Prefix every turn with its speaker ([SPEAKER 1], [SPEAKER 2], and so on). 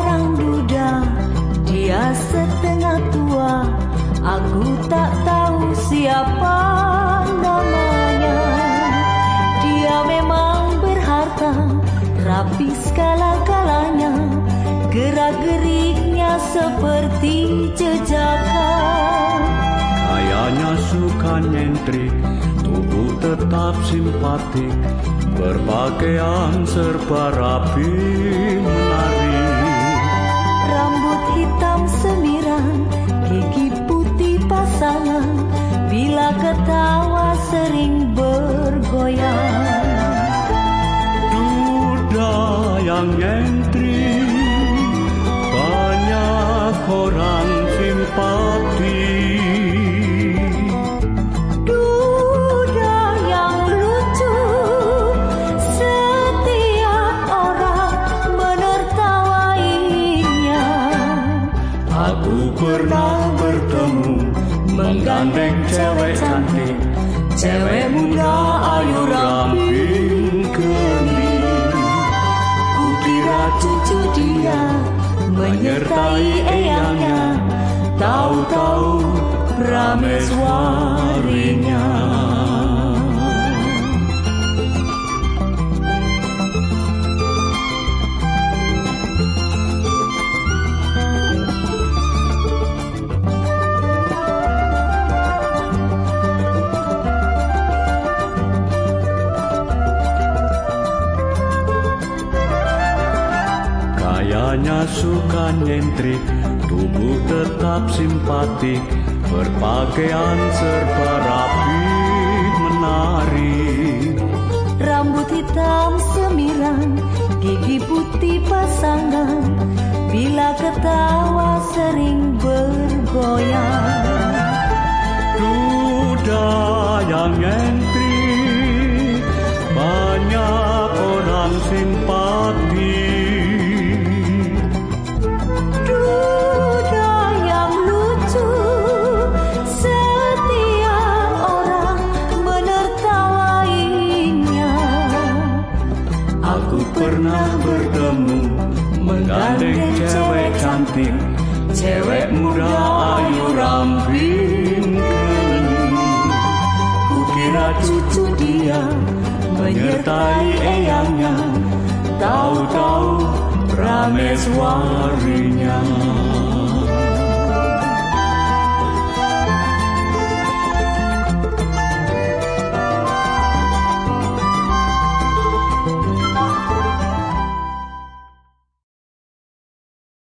[SPEAKER 1] seorang duda Dia setengah tua. Aku tak tahu siapa namanya. Dia memang berharta Rapi segala-galanya. Gerak-geriknya seperti jejaka.
[SPEAKER 2] Kayaknya suka nyentrik Tubuh tetap simpatik. Berpakaian serba rapi menari nyentrik Banyak orang simpati.
[SPEAKER 1] Duda yang lucu Setiap orang menertawainya.
[SPEAKER 2] Aku pernah bertemu Menggandeng cewek cantik. Cewek muda
[SPEAKER 1] menyertai eyangnya
[SPEAKER 2] Tahu-tahu prameswarinya Kayaknya suka nyentrik Tubuh tetap simpatik Berpakaian serba rapi menari.
[SPEAKER 1] Rambut hitam semiran Gigi putih pasangan. Bila ketawa sering bergoyang.
[SPEAKER 2] Duda yang nyentrik Banyak orang simpati Aku pernah bertemu Menggandeng cewek cantik. Cewek muda ayu ramping. Kukira cucu dia Menyertai eyangnya. Tahu-tahu prameswarinya